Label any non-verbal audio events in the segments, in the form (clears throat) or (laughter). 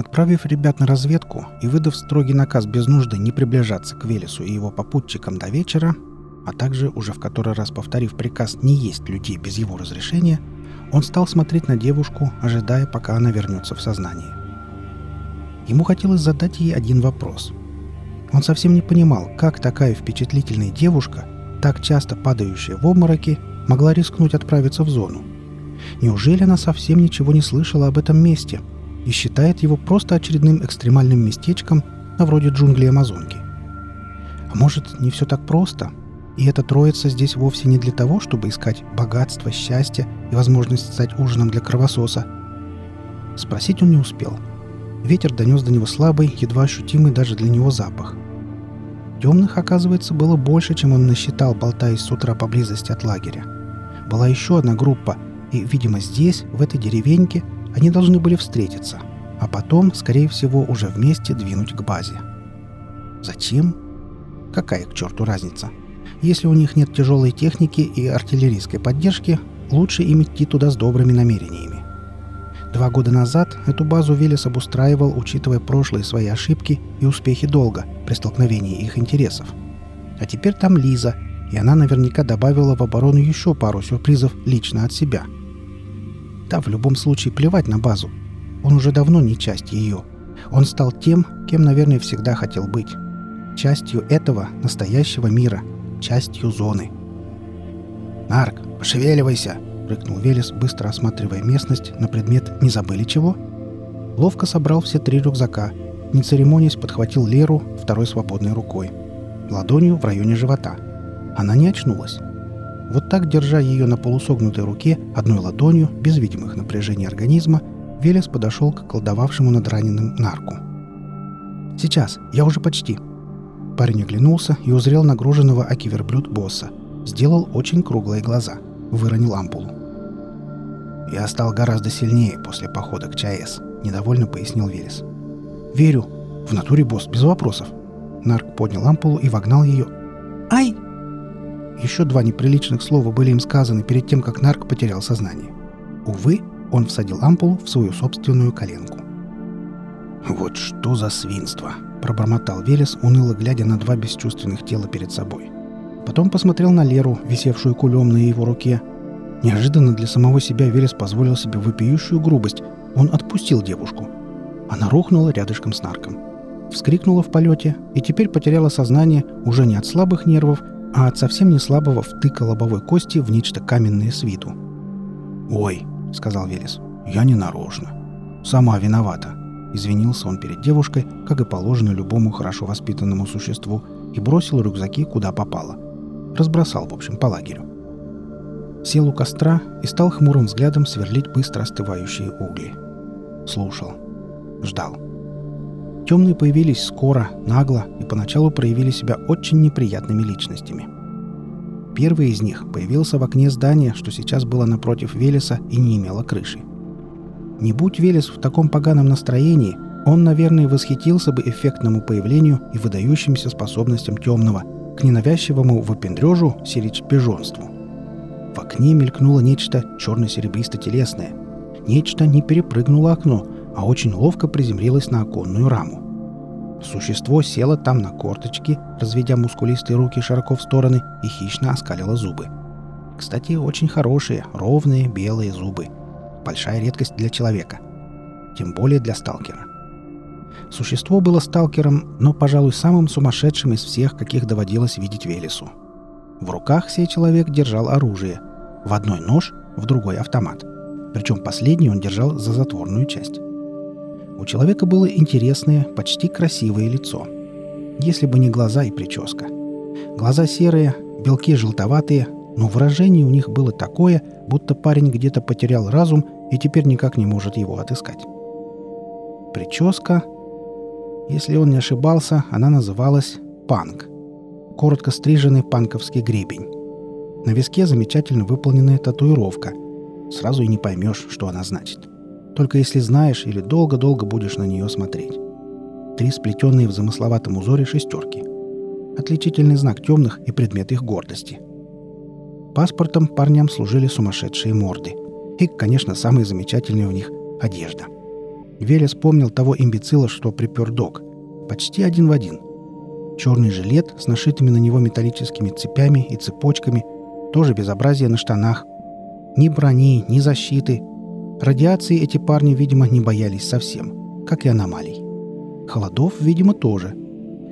Отправив ребят на разведку и выдав строгий наказ без нужды не приближаться к Велесу и его попутчикам до вечера, а также, уже в который раз повторив приказ не есть людей без его разрешения, он стал смотреть на девушку, ожидая, пока она вернется в сознание. Ему хотелось задать ей один вопрос. Он совсем не понимал, как такая впечатлительная девушка, так часто падающая в обмороки, могла рискнуть отправиться в зону. Неужели она совсем ничего не слышала об этом месте и считает его просто очередным экстремальным местечком на вроде джунглей Амазонки? А может, не все так просто, и эта троица здесь вовсе не для того, чтобы искать богатство, счастье и возможность стать ужином для кровососа? Спросить он не успел. Ветер донес до него слабый, едва ощутимый даже для него запах. Темных, оказывается, было больше, чем он насчитал, болтаясь с утра поблизости от лагеря. Была еще одна группа, и, видимо, здесь, в этой деревеньке, они должны были встретиться, а потом, скорее всего, уже вместе двинуть к базе. Зачем? Какая к черту разница? Если у них нет тяжелой техники и артиллерийской поддержки, лучше им идти туда с добрыми намерениями. Два года назад эту базу Велес обустраивал, учитывая прошлые свои ошибки и успехи долга при столкновении их интересов. А теперь там Лиза, и она наверняка добавила в оборону еще пару сюрпризов лично от себя. Да, в любом случае плевать на базу. Он уже давно не часть ее. Он стал тем, кем, наверное, всегда хотел быть. Частью этого настоящего мира, частью зоны. «Нарк, пошевеливайся!» рыкнул Велес, быстро осматривая местность на предмет «не забыли чего?». Ловко собрал все три рюкзака, не церемонясь подхватил Леру второй свободной рукой, ладонью в районе живота. Она не очнулась. Вот так, держа ее на полусогнутой руке, одной ладонью, без видимых напряжений организма, Велес подошел к колдовавшему над раненым нарку. «Сейчас, я уже почти». Парень оглянулся и узрел нагруженного аки-верблюд босса. Сделал очень круглые глаза. Выронил ампулу. «Я стал гораздо сильнее после похода к ЧАЭС», — недовольно пояснил Велес. «Верю. В натуре, босс, без вопросов». Нарк поднял ампулу и вогнал ее. «Ай!» Еще два неприличных слова были им сказаны перед тем, как Нарк потерял сознание. Увы, он всадил ампулу в свою собственную коленку. «Вот что за свинство!» — пробормотал Велес, уныло глядя на два бесчувственных тела перед собой. Потом посмотрел на Леру, висевшую кулем на его руке, Неожиданно для самого себя Велес позволил себе вопиющую грубость. Он отпустил девушку. Она рухнула рядышком с нарком. Вскрикнула в полете и теперь потеряла сознание уже не от слабых нервов, а от совсем не слабого втыка лобовой кости в нечто каменное с виду. «Ой», — сказал Велес, — «я не нарочно. Сама виновата». Извинился он перед девушкой, как и положено любому хорошо воспитанному существу, и бросил рюкзаки куда попало. Разбросал, в общем, по лагерю сел у костра и стал хмурым взглядом сверлить быстро остывающие угли. Слушал. Ждал. Темные появились скоро, нагло и поначалу проявили себя очень неприятными личностями. Первый из них появился в окне здания, что сейчас было напротив Велеса и не имело крыши. Не будь Велес в таком поганом настроении, он, наверное, восхитился бы эффектному появлению и выдающимся способностям темного к ненавязчивому выпендрежу сирич-пижонству – в окне мелькнуло нечто черно-серебристо-телесное. Нечто не перепрыгнуло окно, а очень ловко приземлилось на оконную раму. Существо село там на корточки, разведя мускулистые руки широко в стороны и хищно оскалило зубы. Кстати, очень хорошие, ровные белые зубы. Большая редкость для человека. Тем более для сталкера. Существо было сталкером, но, пожалуй, самым сумасшедшим из всех, каких доводилось видеть Велесу. В руках сей человек держал оружие. В одной нож, в другой автомат. Причем последний он держал за затворную часть. У человека было интересное, почти красивое лицо. Если бы не глаза и прическа. Глаза серые, белки желтоватые, но выражение у них было такое, будто парень где-то потерял разум и теперь никак не может его отыскать. Прическа, если он не ошибался, она называлась «панк» коротко стриженный панковский гребень. На виске замечательно выполненная татуировка. Сразу и не поймешь, что она значит. Только если знаешь или долго-долго будешь на нее смотреть. Три сплетенные в замысловатом узоре шестерки. Отличительный знак темных и предмет их гордости. Паспортом парням служили сумасшедшие морды. И, конечно, самые замечательные у них – одежда. Велес помнил того имбецила, что припер док. Почти один в один. Черный жилет с нашитыми на него металлическими цепями и цепочками, тоже безобразие на штанах. Ни брони, ни защиты. Радиации эти парни, видимо, не боялись совсем, как и аномалий. Холодов, видимо, тоже.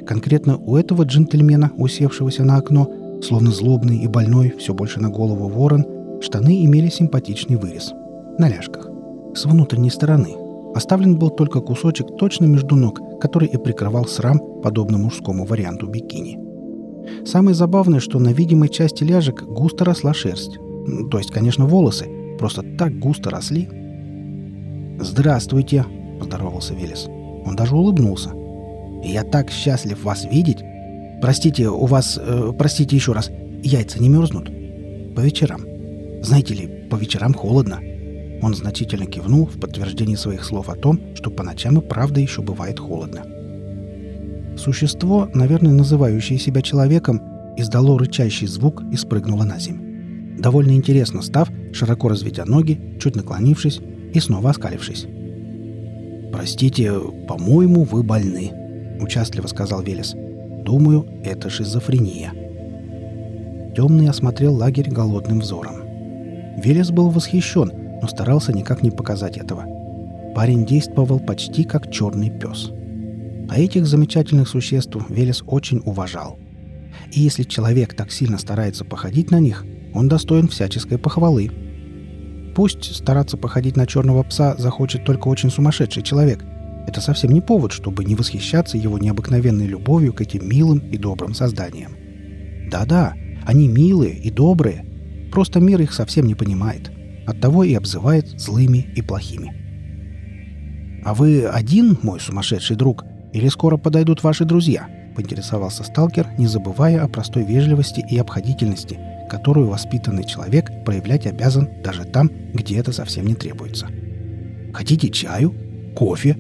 Конкретно у этого джентльмена, усевшегося на окно, словно злобный и больной, все больше на голову ворон, штаны имели симпатичный вырез. На ляжках. С внутренней стороны. Оставлен был только кусочек точно между ног, который и прикрывал срам, подобно мужскому варианту бикини. Самое забавное, что на видимой части ляжек густо росла шерсть. То есть, конечно, волосы. Просто так густо росли. «Здравствуйте!» – поздоровался Велес. Он даже улыбнулся. «Я так счастлив вас видеть! Простите, у вас... Э, простите еще раз, яйца не мерзнут?» «По вечерам. Знаете ли, по вечерам холодно». Он значительно кивнул в подтверждение своих слов о том, что по ночам и правда еще бывает холодно. Существо, наверное, называющее себя человеком, издало рычащий звук и спрыгнуло на землю. Довольно интересно став, широко разведя ноги, чуть наклонившись и снова оскалившись. «Простите, по-моему, вы больны», — участливо сказал Велес. «Думаю, это шизофрения». Темный осмотрел лагерь голодным взором. Велес был восхищен, но старался никак не показать этого. Парень действовал почти как черный пес. А этих замечательных существ Велес очень уважал. И если человек так сильно старается походить на них, он достоин всяческой похвалы — Пусть стараться походить на черного пса захочет только очень сумасшедший человек. Это совсем не повод, чтобы не восхищаться его необыкновенной любовью к этим милым и добрым созданиям. Да-да, они милые и добрые. Просто мир их совсем не понимает. Оттого и обзывает злыми и плохими. «А вы один, мой сумасшедший друг, или скоро подойдут ваши друзья?» — поинтересовался сталкер, не забывая о простой вежливости и обходительности, которую воспитанный человек проявлять обязан даже там, где это совсем не требуется. Хотите чаю? Кофе?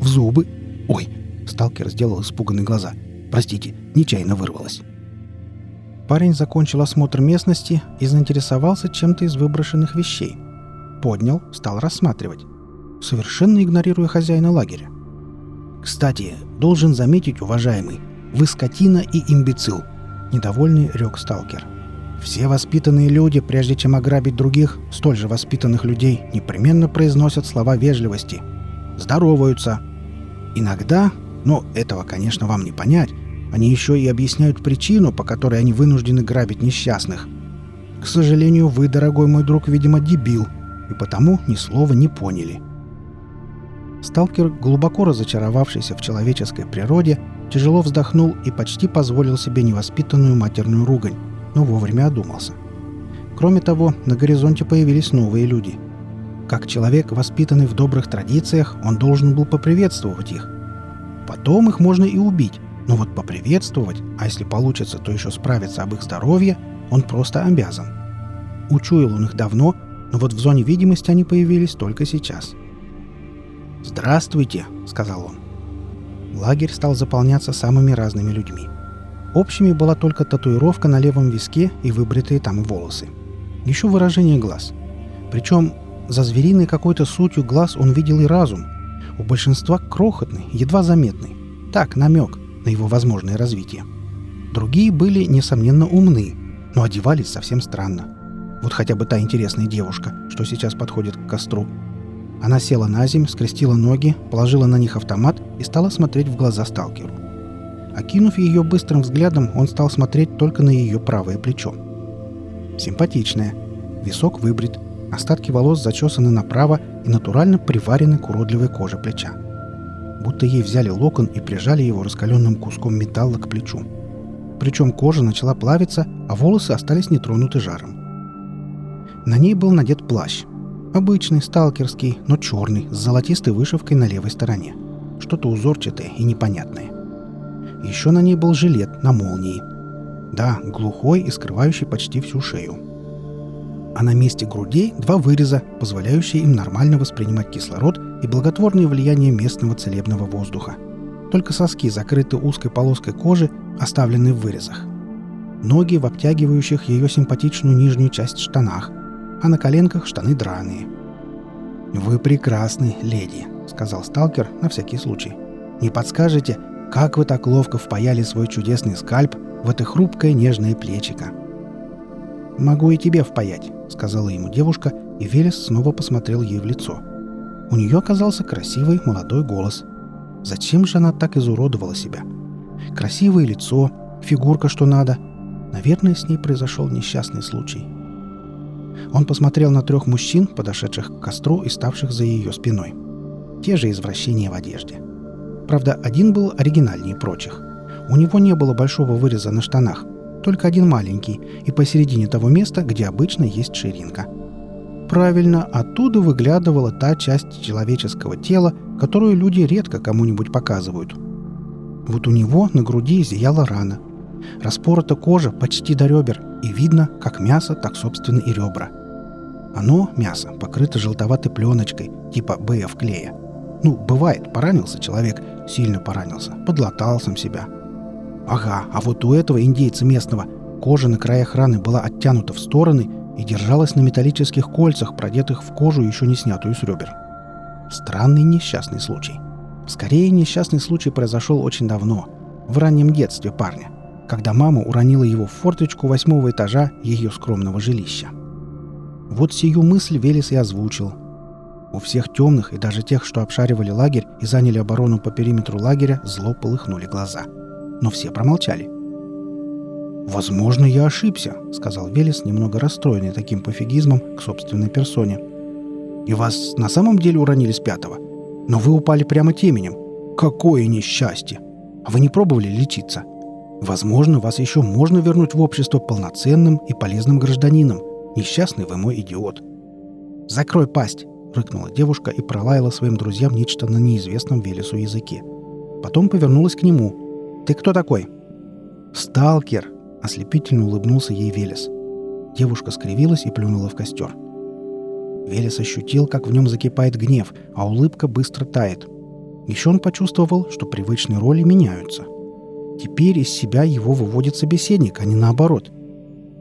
В зубы? Ой, сталкер сделал испуганные глаза. Простите, нечаянно вырвалось. Парень закончил осмотр местности и заинтересовался чем-то из выброшенных вещей. Поднял, стал рассматривать, совершенно игнорируя хозяина лагеря. «Кстати, должен заметить, уважаемый, вы скотина и имбецил», — недовольный рёк сталкер. Все воспитанные люди, прежде чем ограбить других, столь же воспитанных людей, непременно произносят слова вежливости. Здороваются. Иногда, но этого, конечно, вам не понять, они еще и объясняют причину, по которой они вынуждены грабить несчастных. К сожалению, вы, дорогой мой друг, видимо, дебил, и потому ни слова не поняли. Сталкер, глубоко разочаровавшийся в человеческой природе, тяжело вздохнул и почти позволил себе невоспитанную матерную ругань но вовремя одумался. Кроме того, на горизонте появились новые люди. Как человек, воспитанный в добрых традициях, он должен был поприветствовать их. Потом их можно и убить, но вот поприветствовать, а если получится, то еще справиться об их здоровье, он просто обязан. Учуял он их давно, но вот в зоне видимости они появились только сейчас. «Здравствуйте», — сказал он. Лагерь стал заполняться самыми разными людьми — Общими была только татуировка на левом виске и выбритые там волосы. Еще выражение глаз. Причем за звериной какой-то сутью глаз он видел и разум. У большинства крохотный, едва заметный. Так, намек на его возможное развитие. Другие были, несомненно, умны, но одевались совсем странно. Вот хотя бы та интересная девушка, что сейчас подходит к костру. Она села на земь, скрестила ноги, положила на них автомат и стала смотреть в глаза сталкеру. Окинув ее быстрым взглядом, он стал смотреть только на ее правое плечо. Симпатичная. Висок выбрит, остатки волос зачесаны направо и натурально приварены к уродливой коже плеча. Будто ей взяли локон и прижали его раскаленным куском металла к плечу. Причем кожа начала плавиться, а волосы остались нетронуты жаром. На ней был надет плащ. Обычный, сталкерский, но черный, с золотистой вышивкой на левой стороне. Что-то узорчатое и непонятное. Еще на ней был жилет на молнии. Да, глухой и скрывающий почти всю шею. А на месте грудей два выреза, позволяющие им нормально воспринимать кислород и благотворное влияние местного целебного воздуха. Только соски закрыты узкой полоской кожи, оставленной в вырезах. Ноги в обтягивающих ее симпатичную нижнюю часть штанах, а на коленках штаны драные. «Вы прекрасны, леди», — сказал сталкер на всякий случай. «Не подскажете, как вы так ловко впаяли свой чудесный скальп в это хрупкое нежное плечико?» «Могу и тебе впаять», — сказала ему девушка, и Велес снова посмотрел ей в лицо. У нее оказался красивый молодой голос. Зачем же она так изуродовала себя? Красивое лицо, фигурка что надо. Наверное, с ней произошел несчастный случай. Он посмотрел на трех мужчин, подошедших к костру и ставших за ее спиной. Те же извращения в одежде. Правда, один был оригинальнее прочих. У него не было большого выреза на штанах, только один маленький, и посередине того места, где обычно есть ширинка. Правильно, оттуда выглядывала та часть человеческого тела, которую люди редко кому-нибудь показывают. Вот у него на груди зияла рана. Распорота кожа почти до ребер, и видно как мясо, так собственно и ребра. Оно, мясо, покрыто желтоватой пленочкой, типа БФ клея. Ну, бывает, поранился человек, сильно поранился, подлатал сам себя. Ага, а вот у этого индейца местного кожа на краях раны была оттянута в стороны и держалась на металлических кольцах, продетых в кожу, еще не снятую с ребер. Странный несчастный случай. Скорее, несчастный случай произошел очень давно, в раннем детстве парня, когда мама уронила его в форточку восьмого этажа ее скромного жилища. Вот сию мысль Велес и озвучил. У всех темных и даже тех, что обшаривали лагерь и заняли оборону по периметру лагеря, зло полыхнули глаза. Но все промолчали. «Возможно, я ошибся», — сказал Велес, немного расстроенный таким пофигизмом к собственной персоне. «И вас на самом деле уронили с пятого? Но вы упали прямо теменем. Какое несчастье! А вы не пробовали лечиться? Возможно, вас еще можно вернуть в общество полноценным и полезным гражданином, Несчастный вы мой идиот. Закрой пасть, рыкнула девушка и пролаяла своим друзьям нечто на неизвестном Велесу языке. Потом повернулась к нему. Ты кто такой? Сталкер, ослепительно улыбнулся ей Велес. Девушка скривилась и плюнула в костер. Велес ощутил, как в нем закипает гнев, а улыбка быстро тает. Еще он почувствовал, что привычные роли меняются. Теперь из себя его выводит собеседник, а не наоборот.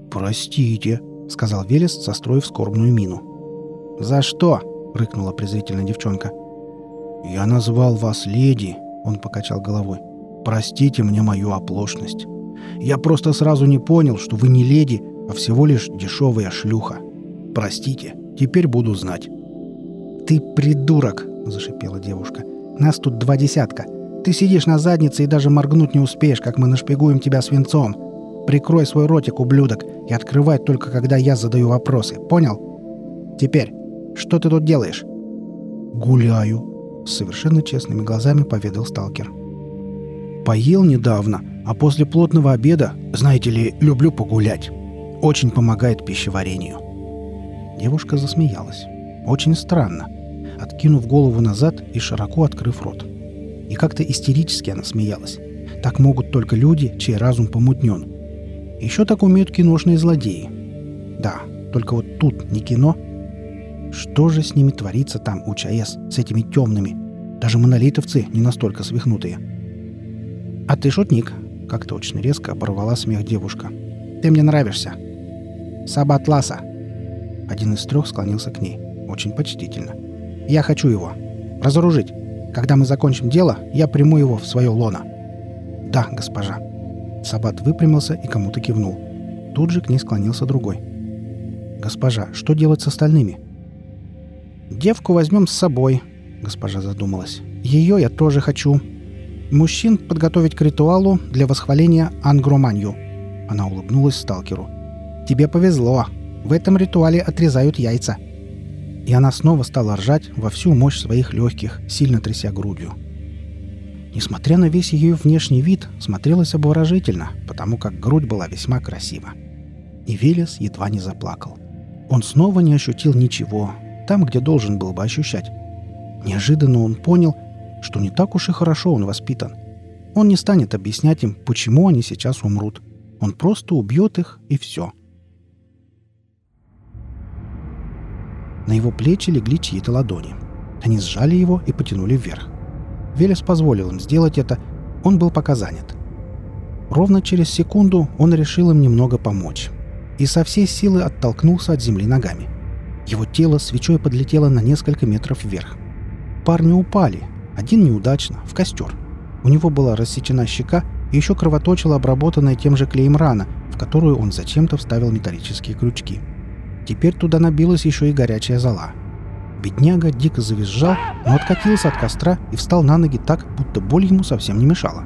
«Простите», — сказал Велес, состроив скорбную мину. «За что?» — рыкнула презрительно девчонка. «Я назвал вас леди», — он покачал головой. «Простите мне мою оплошность. Я просто сразу не понял, что вы не леди, а всего лишь дешевая шлюха. Простите, теперь буду знать». «Ты придурок!» — зашипела девушка. «Нас тут два десятка. Ты сидишь на заднице и даже моргнуть не успеешь, как мы нашпигуем тебя свинцом. Прикрой свой ротик, ублюдок, и открывай только, когда я задаю вопросы. Понял? Теперь, что ты тут делаешь?» «Гуляю», — совершенно честными глазами поведал сталкер. «Поел недавно, а после плотного обеда, знаете ли, люблю погулять. Очень помогает пищеварению». Девушка засмеялась. Очень странно, откинув голову назад и широко открыв рот. И как-то истерически она смеялась. Так могут только люди, чей разум помутнен. Еще так умеют киношные злодеи. Да, только вот тут не кино. Что же с ними творится там у ЧАЭС, с этими темными? Даже монолитовцы не настолько свихнутые. «А ты шутник», — как-то очень резко оборвала смех девушка. «Ты мне нравишься». «Сабат Ласа». Один из трех склонился к ней. Очень почтительно. «Я хочу его. Разоружить. Когда мы закончим дело, я приму его в свое лоно». «Да, госпожа», Сабат выпрямился и кому-то кивнул. Тут же к ней склонился другой. «Госпожа, что делать с остальными?» «Девку возьмем с собой», — госпожа задумалась. «Ее я тоже хочу. Мужчин подготовить к ритуалу для восхваления Ангроманью». Она улыбнулась сталкеру. «Тебе повезло. В этом ритуале отрезают яйца». И она снова стала ржать во всю мощь своих легких, сильно тряся грудью. Несмотря на весь ее внешний вид, смотрелась обворожительно, потому как грудь была весьма красива. И Велес едва не заплакал. Он снова не ощутил ничего, там, где должен был бы ощущать. Неожиданно он понял, что не так уж и хорошо он воспитан. Он не станет объяснять им, почему они сейчас умрут. Он просто убьет их, и все. На его плечи легли чьи-то ладони. Они сжали его и потянули вверх. Велес позволил им сделать это, он был пока занят. Ровно через секунду он решил им немного помочь. И со всей силы оттолкнулся от земли ногами. Его тело свечой подлетело на несколько метров вверх. Парни упали. Один неудачно, в костер. У него была рассечена щека и еще кровоточила обработанная тем же клеем рана, в которую он зачем-то вставил металлические крючки. Теперь туда набилась еще и горячая зола. Бедняга дико завизжал, но откатился от костра и встал на ноги так, будто боль ему совсем не мешала.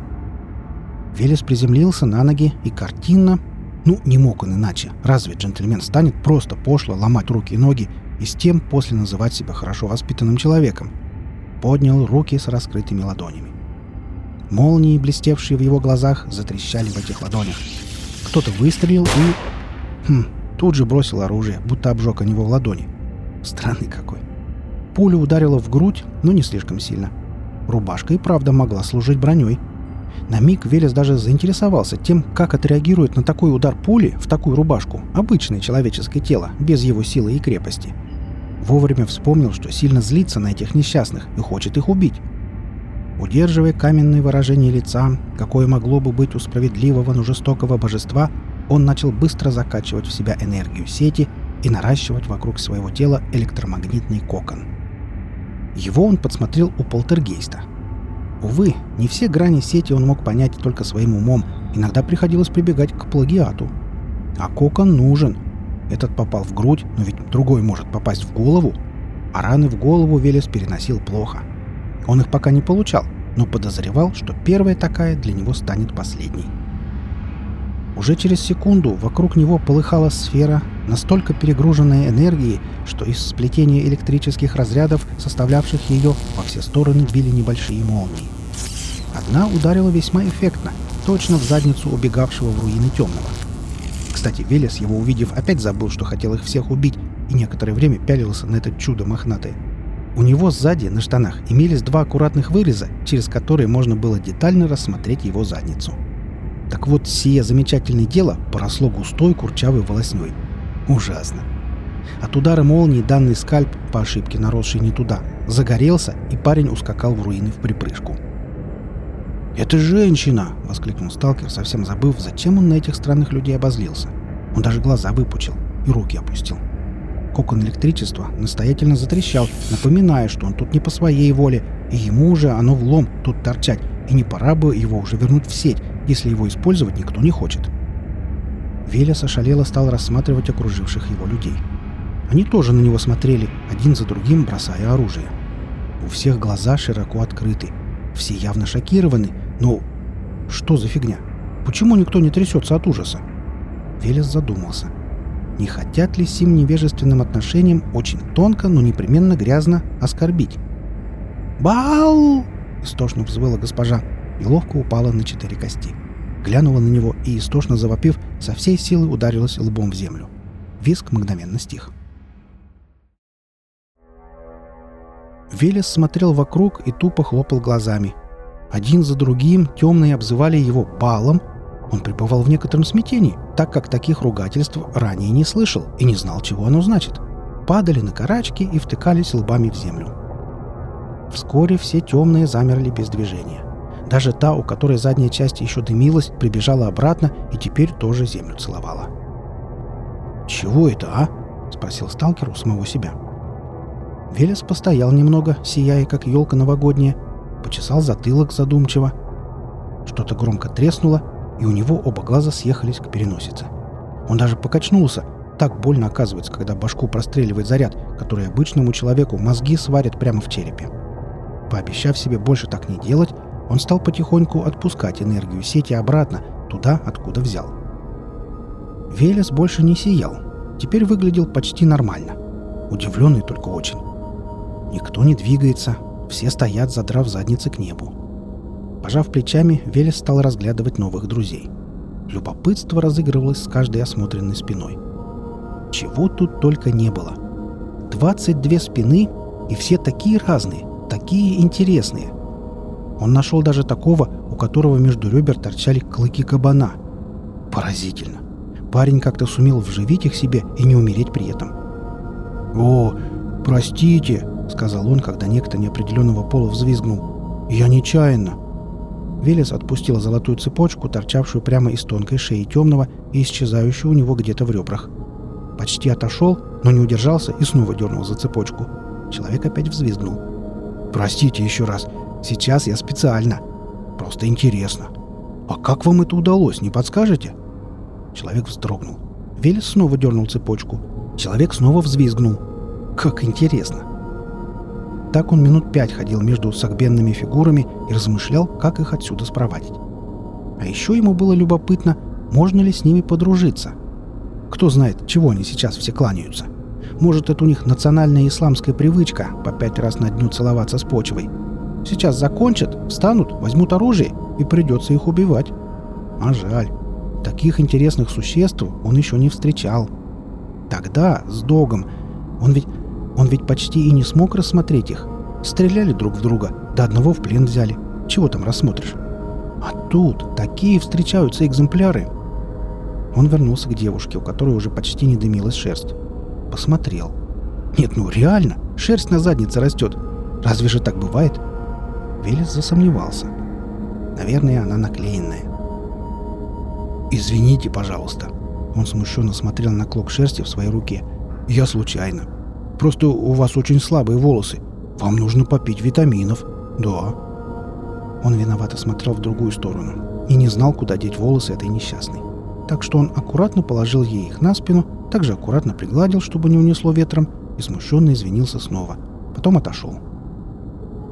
Велес приземлился на ноги и картинно... Ну, не мог он иначе. Разве джентльмен станет просто пошло ломать руки и ноги и с тем после называть себя хорошо воспитанным человеком? Поднял руки с раскрытыми ладонями. Молнии, блестевшие в его глазах, затрещали в этих ладонях. Кто-то выстрелил и... Хм, тут же бросил оружие, будто обжег о него в ладони. Странный какой. Пуля ударила в грудь, но не слишком сильно. Рубашка и правда могла служить броней. На миг Велес даже заинтересовался тем, как отреагирует на такой удар пули в такую рубашку обычное человеческое тело, без его силы и крепости. Вовремя вспомнил, что сильно злится на этих несчастных и хочет их убить. Удерживая каменное выражение лица, какое могло бы быть у справедливого, но жестокого божества, он начал быстро закачивать в себя энергию сети и наращивать вокруг своего тела электромагнитный кокон. Его он подсмотрел у полтергейста. Увы, не все грани сети он мог понять только своим умом, иногда приходилось прибегать к плагиату. А кокон нужен. Этот попал в грудь, но ведь другой может попасть в голову. А раны в голову Велес переносил плохо. Он их пока не получал, но подозревал, что первая такая для него станет последней. Уже через секунду вокруг него полыхала сфера, настолько перегруженная энергией, что из сплетения электрических разрядов, составлявших ее, во все стороны били небольшие молнии. Одна ударила весьма эффектно, точно в задницу убегавшего в руины темного. Кстати, Велес, его увидев, опять забыл, что хотел их всех убить, и некоторое время пялился на это чудо мохнатое. У него сзади, на штанах, имелись два аккуратных выреза, через которые можно было детально рассмотреть его задницу. Так вот, сие замечательное дело поросло густой курчавой волосней. Ужасно. От удара молнии данный скальп, по ошибке наросший не туда, загорелся, и парень ускакал в руины в припрыжку. «Это женщина!» — воскликнул сталкер, совсем забыв, зачем он на этих странных людей обозлился. Он даже глаза выпучил и руки опустил. Кокон электричества настоятельно затрещал, напоминая, что он тут не по своей воле, и ему уже оно влом тут торчать, и не пора бы его уже вернуть в сеть, если его использовать никто не хочет. Велес ошалело стал рассматривать окруживших его людей. Они тоже на него смотрели, один за другим бросая оружие. У всех глаза широко открыты. Все явно шокированы, но... Что за фигня? Почему никто не трясется от ужаса? Велес задумался. Не хотят ли сим невежественным отношением очень тонко, но непременно грязно оскорбить? «Бау!» — истошно взвыла госпожа и ловко упала на четыре кости. Глянула на него и, истошно завопив, со всей силы ударилась лбом в землю. Виск мгновенно стих. Велес смотрел вокруг и тупо хлопал глазами. Один за другим темные обзывали его балом. Он пребывал в некотором смятении, так как таких ругательств ранее не слышал и не знал, чего оно значит. Падали на карачки и втыкались лбами в землю. Вскоре все темные замерли без движения. Даже та, у которой задняя часть еще дымилась, прибежала обратно и теперь тоже землю целовала. «Чего это, а?» — спросил сталкер у самого себя. Велес постоял немного, сияя, как елка новогодняя, почесал затылок задумчиво. Что-то громко треснуло, и у него оба глаза съехались к переносице. Он даже покачнулся. Так больно оказывается, когда башку простреливает заряд, который обычному человеку мозги сварит прямо в черепе. Пообещав себе больше так не делать, он стал потихоньку отпускать энергию сети обратно, туда, откуда взял. Велес больше не сиял. Теперь выглядел почти нормально. Удивленный только очень. Никто не двигается, все стоят, задрав задницы к небу. Пожав плечами, Велес стал разглядывать новых друзей. Любопытство разыгрывалось с каждой осмотренной спиной. Чего тут только не было. 22 спины, и все такие разные, такие интересные – он нашел даже такого, у которого между ребер торчали клыки кабана. Поразительно. Парень как-то сумел вживить их себе и не умереть при этом. «О, простите», — сказал он, когда некто неопределенного пола взвизгнул. «Я нечаянно». Велес отпустил золотую цепочку, торчавшую прямо из тонкой шеи темного и исчезающую у него где-то в ребрах. Почти отошел, но не удержался и снова дернул за цепочку. Человек опять взвизгнул. Простите еще раз. Сейчас я специально. Просто интересно. А как вам это удалось, не подскажете? Человек вздрогнул. Велес снова дернул цепочку. Человек снова взвизгнул. Как интересно. Так он минут пять ходил между согбенными фигурами и размышлял, как их отсюда спровадить. А еще ему было любопытно, можно ли с ними подружиться. Кто знает, чего они сейчас все кланяются. Может, это у них национальная исламская привычка по пять раз на дню целоваться с почвой. Сейчас закончат, встанут, возьмут оружие, и придется их убивать. А жаль. Таких интересных существ он еще не встречал. Тогда, с Догом, он ведь, он ведь почти и не смог рассмотреть их. Стреляли друг в друга, до одного в плен взяли. Чего там рассмотришь? А тут такие встречаются экземпляры. Он вернулся к девушке, у которой уже почти не дымилась шерсть. Посмотрел. Нет, ну реально, шерсть на заднице растет. Разве же так бывает? Велес засомневался. Наверное, она наклеенная. «Извините, пожалуйста». Он смущенно смотрел на клок шерсти в своей руке. «Я случайно. Просто у вас очень слабые волосы. Вам нужно попить витаминов». «Да». Он виновато смотрел в другую сторону и не знал, куда деть волосы этой несчастной. Так что он аккуратно положил ей их на спину, также аккуратно пригладил, чтобы не унесло ветром, и смущенно извинился снова. Потом отошел.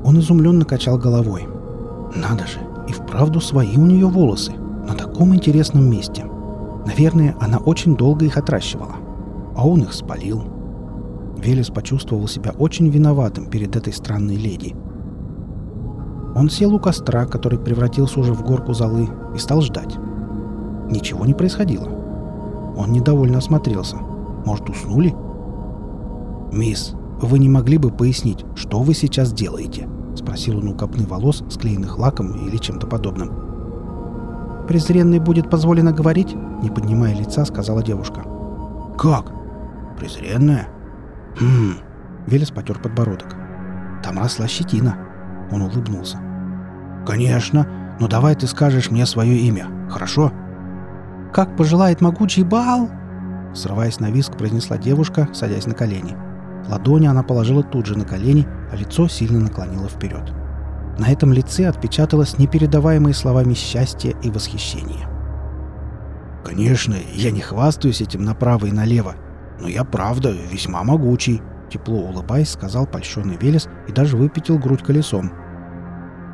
Он изумленно качал головой. «Надо же, и вправду свои у нее волосы на таком интересном месте. Наверное, она очень долго их отращивала. А он их спалил. Велес почувствовал себя очень виноватым перед этой странной леди. Он сел у костра, который превратился уже в горку золы, и стал ждать. Ничего не происходило. Он недовольно осмотрелся. Может, уснули? «Мисс, вы не могли бы пояснить, что вы сейчас делаете?» — спросил он у копны волос, склеенных лаком или чем-то подобным. «Презренный будет позволено говорить?» — не поднимая лица, сказала девушка. «Как? Презренная?» «Хм...» — Велес потер подбородок. «Там росла щетина». Он улыбнулся. «Конечно, но давай ты скажешь мне свое имя, хорошо?» «Как пожелает могучий Баал!» Срываясь на виск, произнесла девушка, садясь на колени. Ладони она положила тут же на колени, а лицо сильно наклонила вперед. На этом лице отпечаталось непередаваемые словами счастья и восхищения. «Конечно, я не хвастаюсь этим направо и налево, но я правда весьма могучий», тепло улыбаясь, сказал польщенный Велес и даже выпятил грудь колесом.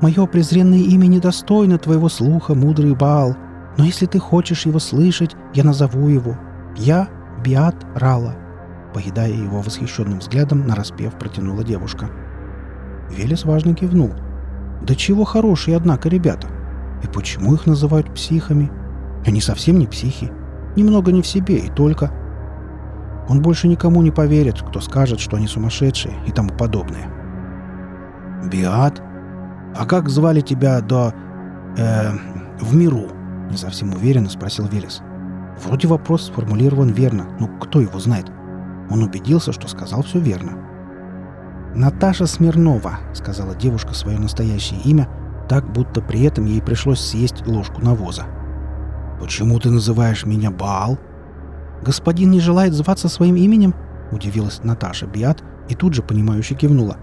«Мое презренное имя недостойно твоего слуха, мудрый Баал, но если ты хочешь его слышать, я назову его. Я Биат Рала». Поедая его восхищенным взглядом, нараспев протянула девушка. Велес важно кивнул – да чего хорошие, однако, ребята. И почему их называют психами? Они совсем не психи. Немного не в себе и только. Он больше никому не поверит, кто скажет, что они сумасшедшие и тому подобное. «Биат? А как звали тебя до... э... в миру?» Не совсем уверенно спросил Велес. Вроде вопрос сформулирован верно, но кто его знает? Он убедился, что сказал все верно. «Наташа Смирнова», — сказала девушка свое настоящее имя, так, будто при этом ей пришлось съесть ложку навоза. «Почему ты называешь меня Баал?» «Господин не желает зваться своим именем?» — удивилась Наташа Биат и тут же понимающе кивнула.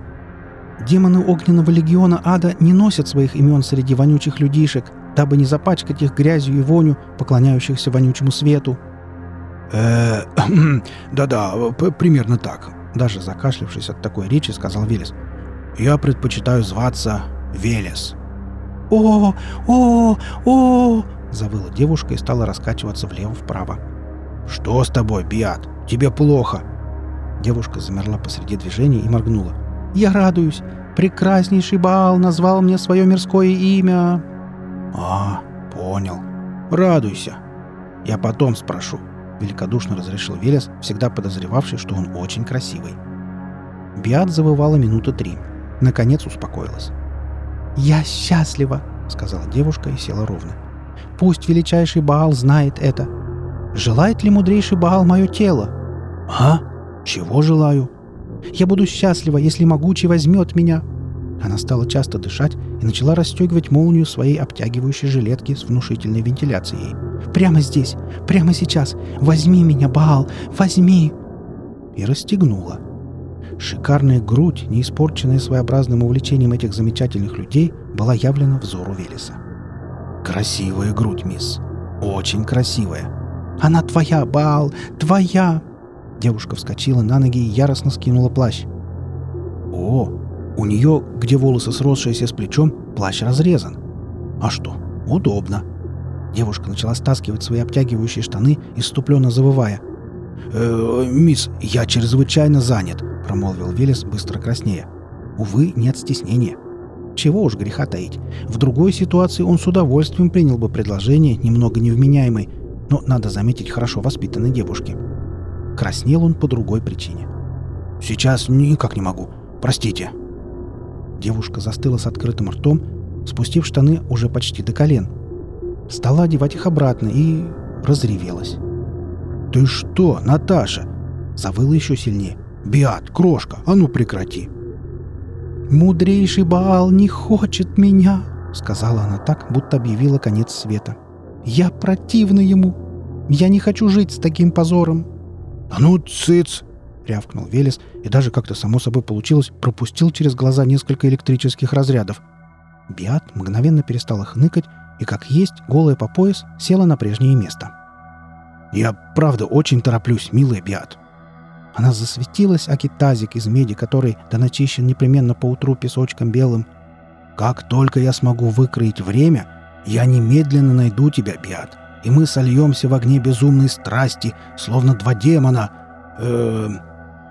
«Демоны Огненного Легиона Ада не носят своих имен среди вонючих людишек, дабы не запачкать их грязью и воню, поклоняющихся вонючему свету». «Э, (clears throat) да-да, примерно так», даже закашлявшись от такой речи, сказал Велес. «Я предпочитаю зваться Велес». «О, о, о!» — завыла девушка и стала раскачиваться влево-вправо. «Что с тобой, Биат? Тебе плохо?» Девушка замерла посреди движения и моргнула. «Я радуюсь. Прекраснейший Баал назвал мне свое мирское имя». «А, понял. Радуйся. Я потом спрошу. — великодушно разрешил Велес, всегда подозревавший, что он очень красивый. Биат завывала минуты три. Наконец успокоилась. «Я счастлива!» — сказала девушка и села ровно. «Пусть величайший Баал знает это. Желает ли мудрейший Баал мое тело?» «А? Чего желаю?» «Я буду счастлива, если могучий возьмет меня!» Она стала часто дышать начала расстегивать молнию своей обтягивающей жилетки с внушительной вентиляцией. «Прямо здесь! Прямо сейчас! Возьми меня, Баал! Возьми!» И расстегнула. шикарная грудь, не испорченная своеобразным увлечением этих замечательных людей, была явлена взору Велеса. «Красивая грудь, мисс. Очень красивая. Она твоя, Баал, твоя!» Девушка вскочила на ноги и яростно скинула плащ. «О, у нее, где волосы сросшиеся с плечом, плащ разрезан. А что? Удобно». Девушка начала стаскивать свои обтягивающие штаны, иступленно завывая. «Э, «Мисс, я чрезвычайно занят», — промолвил Велес, быстро краснея. Увы, нет стеснения. Чего уж греха таить. В другой ситуации он с удовольствием принял бы предложение, немного невменяемой, но, надо заметить, хорошо воспитанной девушки. Краснел он по другой причине. «Сейчас никак не могу. Простите». Девушка застыла с открытым ртом, спустив штаны уже почти до колен. Стала одевать их обратно и разревелась. «Ты что, Наташа?» Завыла еще сильнее. «Биат, крошка, а ну прекрати!» «Мудрейший Баал не хочет меня!» Сказала она так, будто объявила конец света. «Я противна ему! Я не хочу жить с таким позором!» «А ну, цыц!» — рявкнул Велес, и даже как-то само собой получилось, пропустил через глаза несколько электрических разрядов. Биат мгновенно перестала хныкать и, как есть, голая по пояс, села на прежнее место. «Я правда очень тороплюсь, милая Биат!» Она засветилась, аки тазик из меди, который да начищен непременно по утру песочком белым. «Как только я смогу выкроить время, я немедленно найду тебя, Биат, и мы сольемся в огне безумной страсти, словно два демона. Э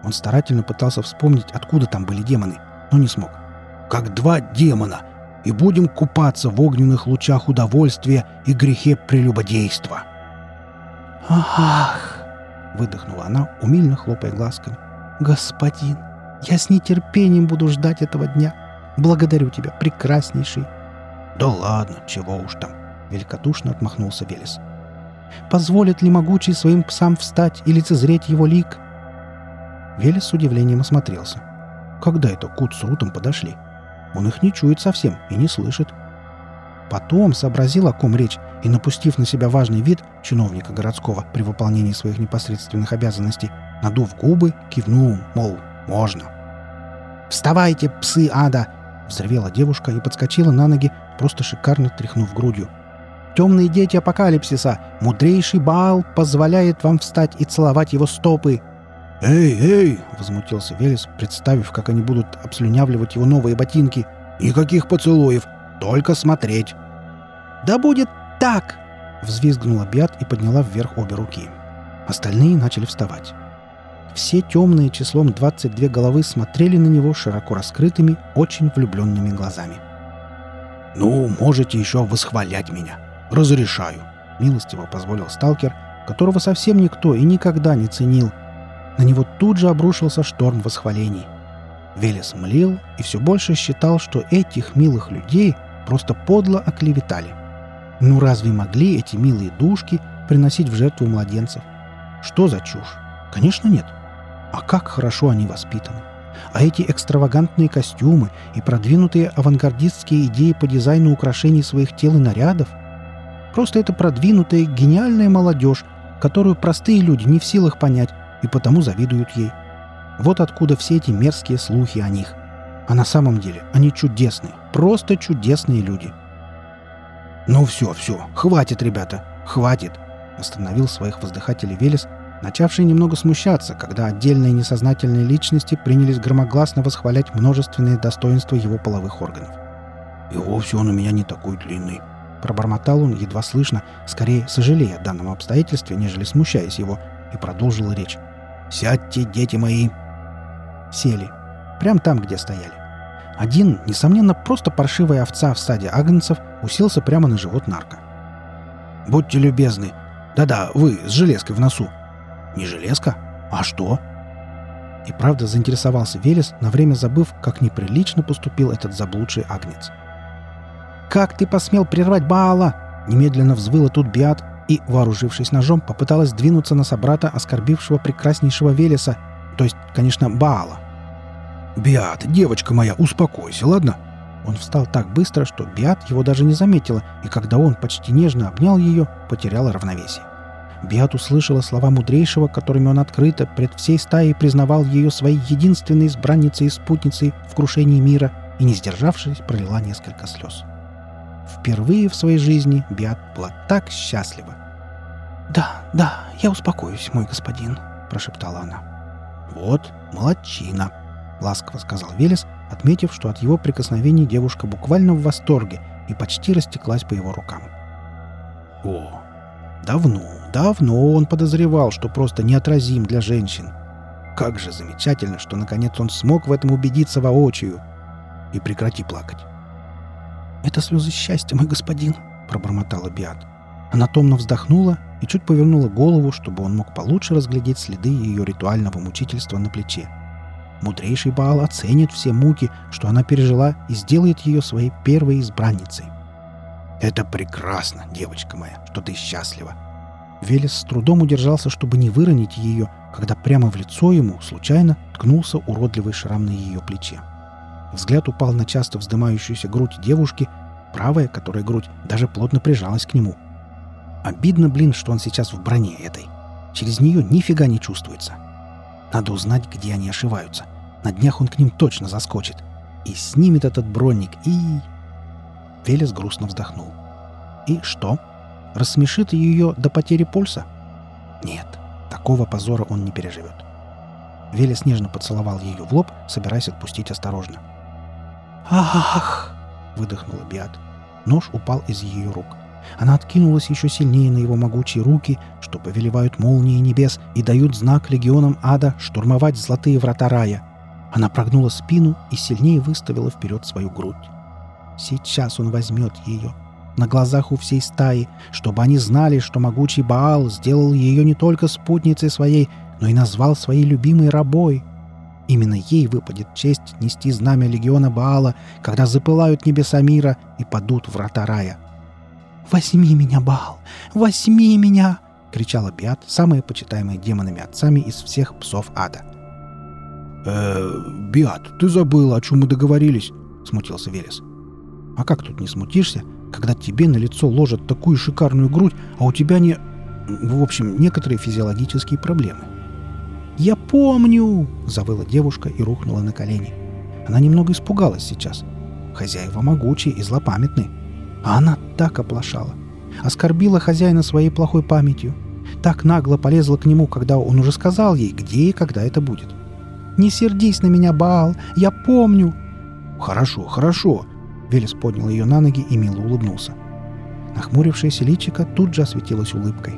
Он старательно пытался вспомнить, откуда там были демоны, но не смог. Как два демона, и будем купаться в огненных лучах удовольствия и грехе прелюбодейства. «Ах!» — выдохнула она, умильно хлопая глазками. «Господин, я с нетерпением буду ждать этого дня. Благодарю тебя, прекраснейший!» «Да ладно, чего уж там!» — великодушно отмахнулся Велес. «Позволит ли могучий своим псам встать и лицезреть его лик?» Велес с удивлением осмотрелся. Когда это Кут с Рутом подошли? Он их не чует совсем и не слышит. Потом сообразил, о ком речь, и, напустив на себя важный вид чиновника городского при выполнении своих непосредственных обязанностей, надув губы, кивнул, мол, можно. «Вставайте, псы ада!» — взревела девушка и подскочила на ноги, просто шикарно тряхнув грудью. «Темные дети апокалипсиса! Мудрейший Баал позволяет вам встать и целовать его стопы!» «Эй, эй!» — возмутился Велес, представив, как они будут обслюнявливать его новые ботинки. «Никаких поцелуев! Только смотреть!» «Да будет так!» — взвизгнула Биат и подняла вверх обе руки. Остальные начали вставать. Все темные числом 22 головы смотрели на него широко раскрытыми, очень влюбленными глазами. «Ну, можете еще восхвалять меня. Разрешаю», — милостиво позволил сталкер, которого совсем никто и никогда не ценил. На него тут же обрушился шторм восхвалений. Велес млел и все больше считал, что этих милых людей просто подло оклеветали. Ну разве могли эти милые душки приносить в жертву младенцев? Что за чушь? Конечно нет. А как хорошо они воспитаны. А эти экстравагантные костюмы и продвинутые авангардистские идеи по дизайну украшений своих тел и нарядов? Просто это продвинутая, гениальная молодежь, которую простые люди не в силах понять и потому завидуют ей. Вот откуда все эти мерзкие слухи о них. А на самом деле они чудесные, просто чудесные люди – «Ну все, все, хватит, ребята, хватит!» Остановил своих воздыхателей Велес, начавший немного смущаться, когда отдельные несознательные личности принялись громогласно восхвалять множественные достоинства его половых органов. «И вовсе он у меня не такой длинный», — пробормотал он едва слышно, скорее сожалея о данном обстоятельстве, нежели смущаясь его, и продолжил речь. «Сядьте, дети мои!» Сели. Прямо там, где стояли. Один, несомненно, просто паршивая овца в стаде агнцев, уселся прямо на живот нарка. «Будьте любезны. Да-да, вы, с железкой в носу». «Не железка? А что?» И правда заинтересовался Велес, на время забыв, как неприлично поступил этот заблудший агнец. «Как ты посмел прервать Баала?» Немедленно взвыла тут Биат и, вооружившись ножом, попыталась двинуться на собрата, оскорбившего прекраснейшего Велеса, то есть, конечно, Баала. «Биат, девочка моя, успокойся, ладно?» Он встал так быстро, что Биат его даже не заметила, и когда он почти нежно обнял ее, потеряла равновесие. Биат услышала слова мудрейшего, которыми он открыто пред всей стаей признавал ее своей единственной избранницей и спутницей в крушении мира и, не сдержавшись, пролила несколько слез. Впервые в своей жизни Биат была так счастлива. «Да, да, я успокоюсь, мой господин», — прошептала она. «Вот, молодчина», — ласково сказал Велес, отметив, что от его прикосновений девушка буквально в восторге и почти растеклась по его рукам. «О, давно, давно он подозревал, что просто неотразим для женщин. Как же замечательно, что наконец он смог в этом убедиться воочию. И прекрати плакать. «Это слезы счастья, мой господин», — пробормотала Биат. Она томно вздохнула и чуть повернула голову, чтобы он мог получше разглядеть следы ее ритуального мучительства на плече. Мудрейший Баал оценит все муки, что она пережила, и сделает ее своей первой избранницей. «Это прекрасно, девочка моя, что ты счастлива!» Велес с трудом удержался, чтобы не выронить ее, когда прямо в лицо ему, случайно, ткнулся уродливый шрам на ее плече. Взгляд упал на часто вздымающуюся грудь девушки, правая, которая грудь, даже плотно прижалась к нему. Обидно, блин, что он сейчас в броне этой. Через нее нифига не чувствуется. Надо узнать, где они ошиваются. На днях он к ним точно заскочит. И снимет этот бронник, и... Велес грустно вздохнул. И что? Рассмешит ее до потери пульса? Нет, такого позора он не переживет. Велес нежно поцеловал ее в лоб, собираясь отпустить осторожно. — «Ах!» — выдохнула Биат. Нож упал из ее рук. Она откинулась еще сильнее на его могучие руки, что повелевают молнии небес и дают знак легионам ада штурмовать золотые врата рая. Она прогнула спину и сильнее выставила вперед свою грудь. Сейчас он возьмет ее. На глазах у всей стаи, чтобы они знали, что могучий Баал сделал ее не только спутницей своей, но и назвал своей любимой рабой — Именно ей выпадет честь нести знамя легиона Баала, когда запылают небеса мира и падут врата рая. «Возьми меня, Баал! Возьми меня!» — кричала Биат, самая почитаемая демонами отцами из всех псов ада. «Э, Биат, ты забыла, о чем мы договорились?» — смутился Велес. «А как тут не смутишься, когда тебе на лицо ложат такую шикарную грудь, а у тебя не... В общем, некоторые физиологические проблемы?» «Я помню!» — завыла девушка и рухнула на колени. Она немного испугалась сейчас. Хозяева могучие и злопамятны. А она так оплошала. Оскорбила хозяина своей плохой памятью. Так нагло полезла к нему, когда он уже сказал ей, где и когда это будет. «Не сердись на меня, Баал! Я помню!» «Хорошо, хорошо!» Велес поднял ее на ноги и мило улыбнулся. Нахмурившаяся личико тут же осветилась улыбкой.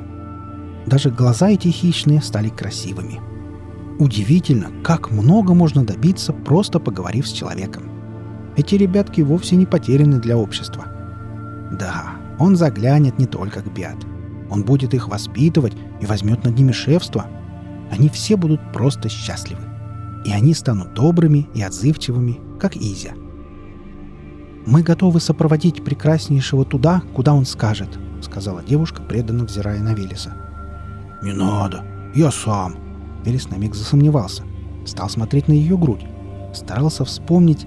Даже глаза эти хищные стали красивыми. Удивительно, как много можно добиться, просто поговорив с человеком. Эти ребятки вовсе не потеряны для общества. Да, он заглянет не только к Биат. Он будет их воспитывать и возьмет над ними шефство. Они все будут просто счастливы. И они станут добрыми и отзывчивыми, как Изя. «Мы готовы сопроводить прекраснейшего туда, куда он скажет», — сказала девушка, преданно взирая на Велеса. «Не надо, я сам», Велес на миг засомневался. Стал смотреть на ее грудь. Старался вспомнить,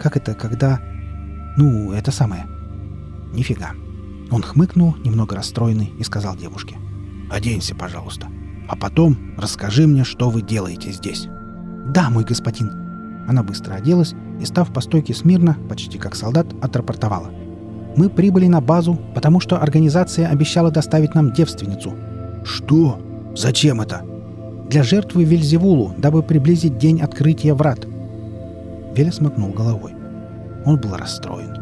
как это, когда... Ну, это самое. Нифига. Он хмыкнул, немного расстроенный, и сказал девушке. «Оденься, пожалуйста. А потом расскажи мне, что вы делаете здесь». «Да, мой господин». Она быстро оделась и, став по стойке смирно, почти как солдат, отрапортовала. «Мы прибыли на базу, потому что организация обещала доставить нам девственницу». «Что? Зачем это?» Для жертвы Вельзевулу, дабы приблизить день открытия врат. Велес мотнул головой. Он был расстроен.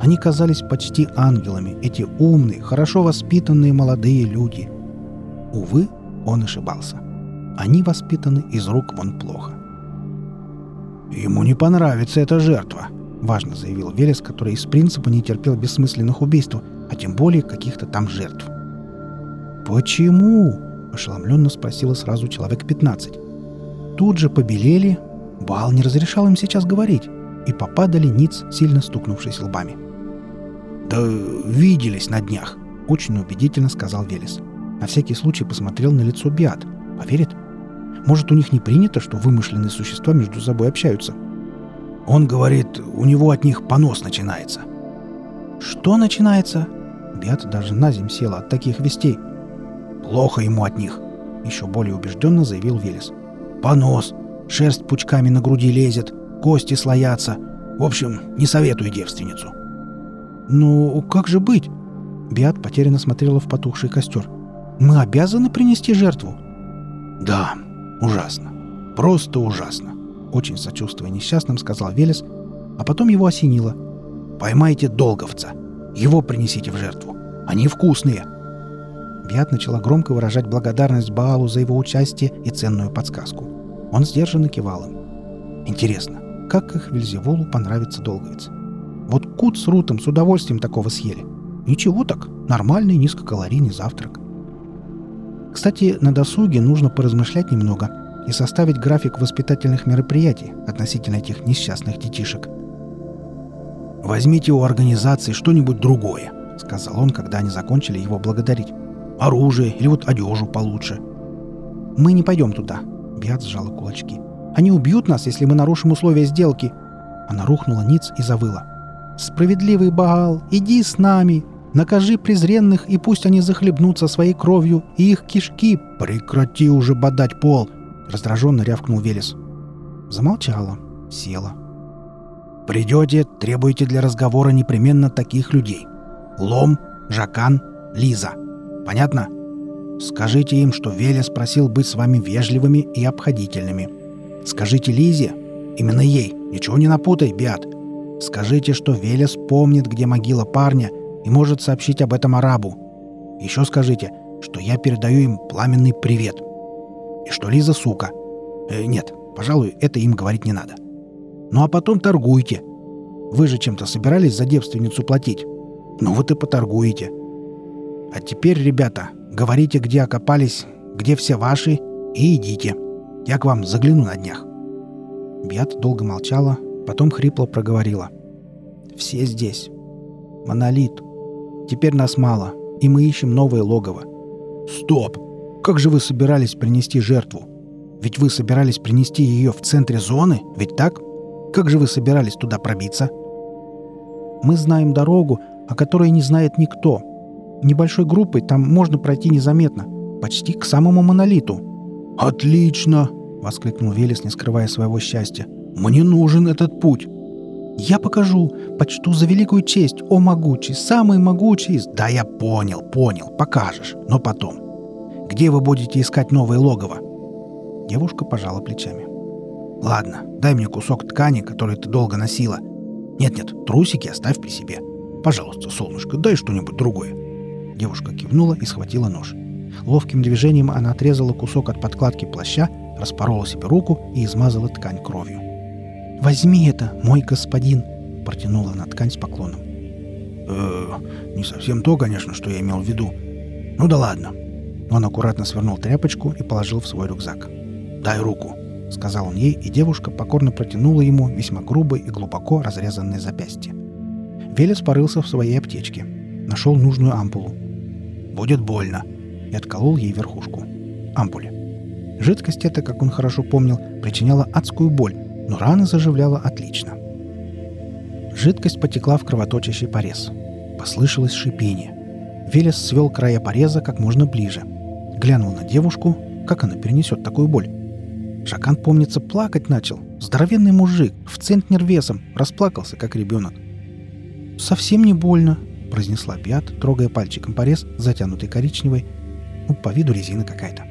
Они казались почти ангелами, эти умные, хорошо воспитанные молодые люди. Увы, он ошибался. Они воспитаны из рук вон плохо. «Ему не понравится эта жертва», — важно заявил Велес, который из принципа не терпел бессмысленных убийств, а тем более каких-то там жертв. «Почему?» — ошеломленно спросила сразу человек 15. Тут же побелели, Бал не разрешал им сейчас говорить, и попадали ниц, сильно стукнувшись лбами. «Да виделись на днях», — очень убедительно сказал Велес. На всякий случай посмотрел на лицо Биат. Поверит? Может, у них не принято, что вымышленные существа между собой общаются? Он говорит, у него от них понос начинается. «Что начинается?» Биат даже на земь села от таких вестей. Плохо ему от них, еще более убежденно заявил Велес. Понос, шерсть пучками на груди лезет, кости слоятся. В общем, не советую девственницу. Ну, как же быть? Биат потерянно смотрела в потухший костер. Мы обязаны принести жертву. Да, ужасно. Просто ужасно. Очень сочувствуя несчастным, сказал Велес, а потом его осенило. Поймайте долговца. Его принесите в жертву. Они вкусные. Биат начала громко выражать благодарность Баалу за его участие и ценную подсказку. Он сдержанно кивал им. Интересно, как их Вильзевулу понравится долговец? Вот Кут с Рутом с удовольствием такого съели. Ничего так, нормальный низкокалорийный завтрак. Кстати, на досуге нужно поразмышлять немного и составить график воспитательных мероприятий относительно этих несчастных детишек. «Возьмите у организации что-нибудь другое», — сказал он, когда они закончили его благодарить. «Оружие или вот одежу получше». «Мы не пойдем туда», — Биат сжала кулачки. «Они убьют нас, если мы нарушим условия сделки». Она рухнула ниц и завыла. «Справедливый Баал, иди с нами! Накажи презренных, и пусть они захлебнутся своей кровью, и их кишки...» «Прекрати уже бодать пол!» — раздраженно рявкнул Велес. Замолчала, села. «Придете, требуете для разговора непременно таких людей. Лом, Жакан, Лиза. Понятно? Скажите им, что Велес просил быть с вами вежливыми и обходительными. Скажите Лизе, именно ей, ничего не напутай, Биат, Скажите, что Велес помнит, где могила парня, и может сообщить об этом арабу. Еще скажите, что я передаю им пламенный привет. И что Лиза сука. Э, нет, пожалуй, это им говорить не надо. Ну а потом торгуйте. Вы же чем-то собирались за девственницу платить. Ну вот и поторгуете. А теперь, ребята, говорите, где окопались, где все ваши, и идите. Я к вам загляну на днях. Биат долго молчала, Потом хрипло проговорила. «Все здесь. Монолит. Теперь нас мало, и мы ищем новое логово». «Стоп! Как же вы собирались принести жертву? Ведь вы собирались принести ее в центре зоны, ведь так? Как же вы собирались туда пробиться?» «Мы знаем дорогу, о которой не знает никто. Небольшой группой там можно пройти незаметно, почти к самому монолиту». «Отлично!» — воскликнул Велес, не скрывая своего счастья. Мне нужен этот путь. Я покажу, почту за великую честь, о могучий, самый могучий. Да я понял, понял, покажешь, но потом. Где вы будете искать новое логово? Девушка пожала плечами. Ладно, дай мне кусок ткани, который ты долго носила. Нет-нет, трусики оставь при себе. Пожалуйста, солнышко, дай что-нибудь другое. Девушка кивнула и схватила нож. Ловким движением она отрезала кусок от подкладки плаща, распорола себе руку и измазала ткань кровью. «Возьми это, мой господин!» — протянула она ткань с поклоном. «Э, не совсем то, конечно, что я имел в виду. Ну да ладно». Он аккуратно свернул тряпочку и положил в свой рюкзак. «Дай руку», — сказал он ей, и девушка покорно протянула ему весьма грубо и глубоко разрезанное запястье. Велес порылся в своей аптечке. Нашел нужную ампулу. «Будет больно», и отколол ей верхушку. Ампуле. Жидкость эта, как он хорошо помнил, причиняла адскую боль, но рана заживляла отлично. Жидкость потекла в кровоточащий порез. Послышалось шипение. Велес свел края пореза как можно ближе. Глянул на девушку, как она перенесет такую боль. Жакан, помнится, плакать начал. Здоровенный мужик, в центнер весом, расплакался, как ребенок. «Совсем не больно», — произнесла Биат, трогая пальчиком порез, затянутый коричневой. Ну, по виду резина какая-то.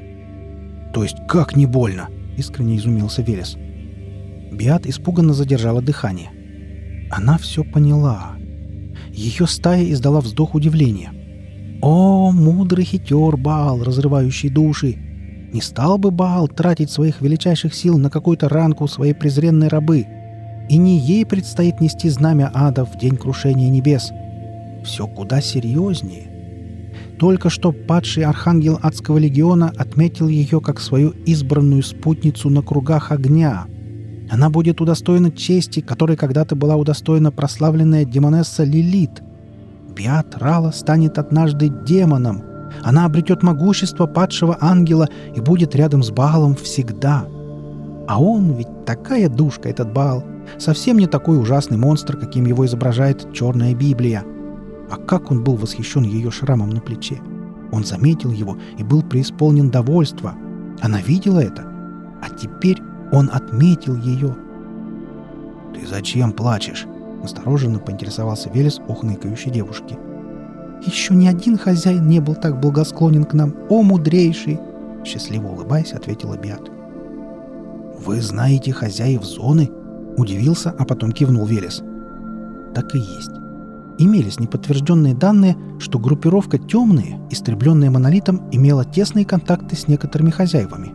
«То есть как не больно?» — искренне изумился Велес. Биат испуганно задержала дыхание. Она все поняла. Ее стая издала вздох удивления. «О, мудрый хитер Баал, разрывающий души! Не стал бы Баал тратить своих величайших сил на какую-то ранку своей презренной рабы. И не ей предстоит нести знамя ада в день крушения небес. Все куда серьезнее. Только что падший архангел адского легиона отметил ее как свою избранную спутницу на кругах огня — она будет удостоена чести, которой когда-то была удостоена прославленная демонесса Лилит. Биат Рала станет однажды демоном. Она обретет могущество падшего ангела и будет рядом с Баалом всегда. А он ведь такая душка, этот Баал. Совсем не такой ужасный монстр, каким его изображает Черная Библия. А как он был восхищен ее шрамом на плече. Он заметил его и был преисполнен довольства. Она видела это. А теперь он отметил ее. «Ты зачем плачешь?» — настороженно поинтересовался Велес у хныкающей девушки. «Еще ни один хозяин не был так благосклонен к нам, о мудрейший!» Счастливо улыбаясь, ответила Биат. «Вы знаете хозяев зоны?» — удивился, а потом кивнул Велес. «Так и есть. Имелись неподтвержденные данные, что группировка «Темные», истребленная монолитом, имела тесные контакты с некоторыми хозяевами.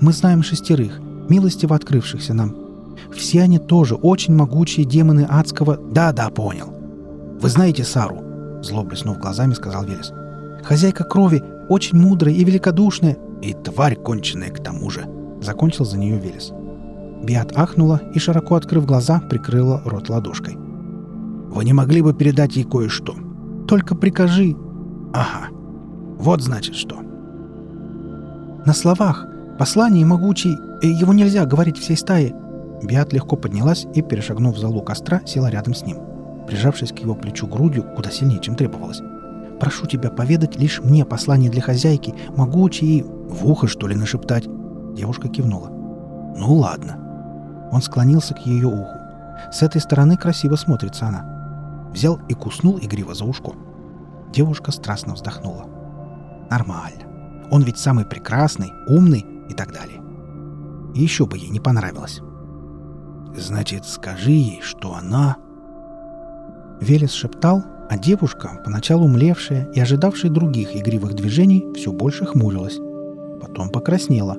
Мы знаем шестерых, милостиво открывшихся нам. Все они тоже очень могучие демоны адского... Да-да, понял. Вы знаете Сару? Зло блеснув глазами, сказал Велес. Хозяйка крови, очень мудрая и великодушная. И тварь конченая к тому же. Закончил за нее Велес. Биат ахнула и, широко открыв глаза, прикрыла рот ладошкой. Вы не могли бы передать ей кое-что? Только прикажи. Ага. Вот значит что. На словах. Послание могучий. Э, его нельзя говорить всей стае. Биат легко поднялась и, перешагнув за лук костра, села рядом с ним, прижавшись к его плечу грудью куда сильнее, чем требовалось. «Прошу тебя поведать лишь мне послание для хозяйки, могучий и...» «В ухо, что ли, нашептать?» Девушка кивнула. «Ну ладно». Он склонился к ее уху. С этой стороны красиво смотрится она взял и куснул игриво за ушко. Девушка страстно вздохнула. Нормально. Он ведь самый прекрасный, умный и так далее. И еще бы ей не понравилось. Значит, скажи ей, что она... Велес шептал, а девушка, поначалу млевшая и ожидавшая других игривых движений, все больше хмурилась. Потом покраснела.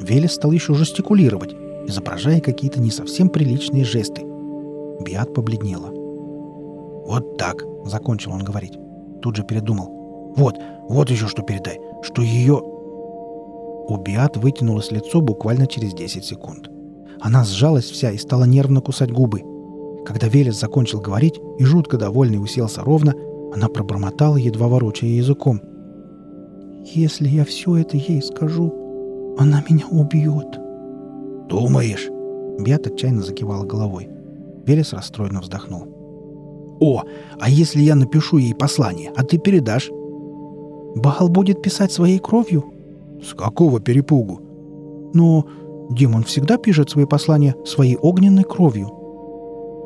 Велес стал еще жестикулировать, изображая какие-то не совсем приличные жесты. Биат побледнела. «Вот так», — закончил он говорить. Тут же передумал. «Вот, вот еще что передай, что ее...» У Биат вытянулось лицо буквально через 10 секунд. Она сжалась вся и стала нервно кусать губы. Когда Велес закончил говорить и жутко довольный уселся ровно, она пробормотала, едва ворочая языком. «Если я все это ей скажу, она меня убьет». «Думаешь?» Биат отчаянно закивала головой. Велес расстроенно вздохнул. «О, а если я напишу ей послание, а ты передашь?» «Бахал будет писать своей кровью?» «С какого перепугу?» «Ну, демон всегда пишет свои послания своей огненной кровью».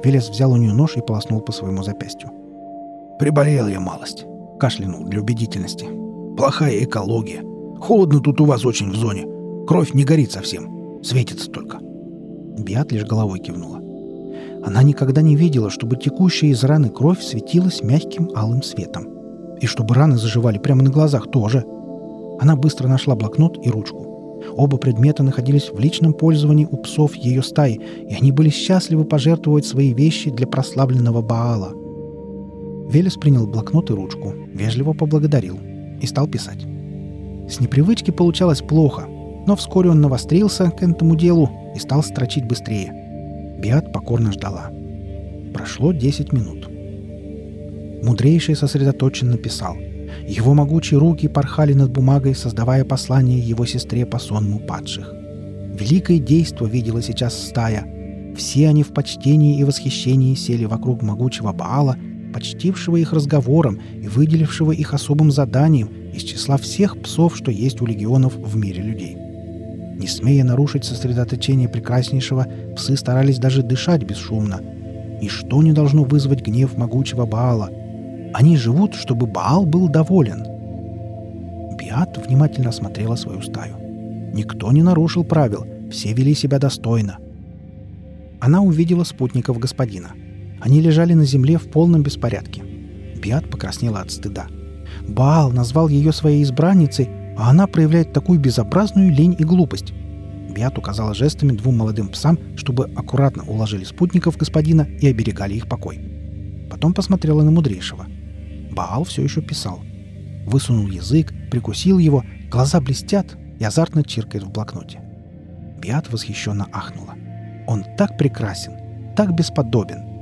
Велес взял у нее нож и полоснул по своему запястью. «Приболел я малость», — кашлянул для убедительности. «Плохая экология. Холодно тут у вас очень в зоне. Кровь не горит совсем. Светится только». Биат лишь головой кивнула. Она никогда не видела, чтобы текущая из раны кровь светилась мягким алым светом. И чтобы раны заживали прямо на глазах тоже. Она быстро нашла блокнот и ручку. Оба предмета находились в личном пользовании у псов ее стаи, и они были счастливы пожертвовать свои вещи для прославленного Баала. Велес принял блокнот и ручку, вежливо поблагодарил и стал писать. С непривычки получалось плохо, но вскоре он навострился к этому делу и стал строчить быстрее – Биат покорно ждала. Прошло 10 минут. Мудрейший сосредоточенно писал. Его могучие руки порхали над бумагой, создавая послание его сестре по сонму падших. Великое действо видела сейчас стая. Все они в почтении и восхищении сели вокруг могучего Баала, почтившего их разговором и выделившего их особым заданием из числа всех псов, что есть у легионов в мире людей. Не смея нарушить сосредоточение прекраснейшего, псы старались даже дышать бесшумно. Ничто не должно вызвать гнев могучего Баала. Они живут, чтобы Баал был доволен. Биат внимательно осмотрела свою стаю. Никто не нарушил правил, все вели себя достойно. Она увидела спутников господина. Они лежали на земле в полном беспорядке. Биат покраснела от стыда. Баал назвал ее своей избранницей, а она проявляет такую безобразную лень и глупость. Биат указала жестами двум молодым псам, чтобы аккуратно уложили спутников господина и оберегали их покой. Потом посмотрела на мудрейшего. Баал все еще писал. Высунул язык, прикусил его, глаза блестят и азартно чиркает в блокноте. Биат восхищенно ахнула. Он так прекрасен, так бесподобен,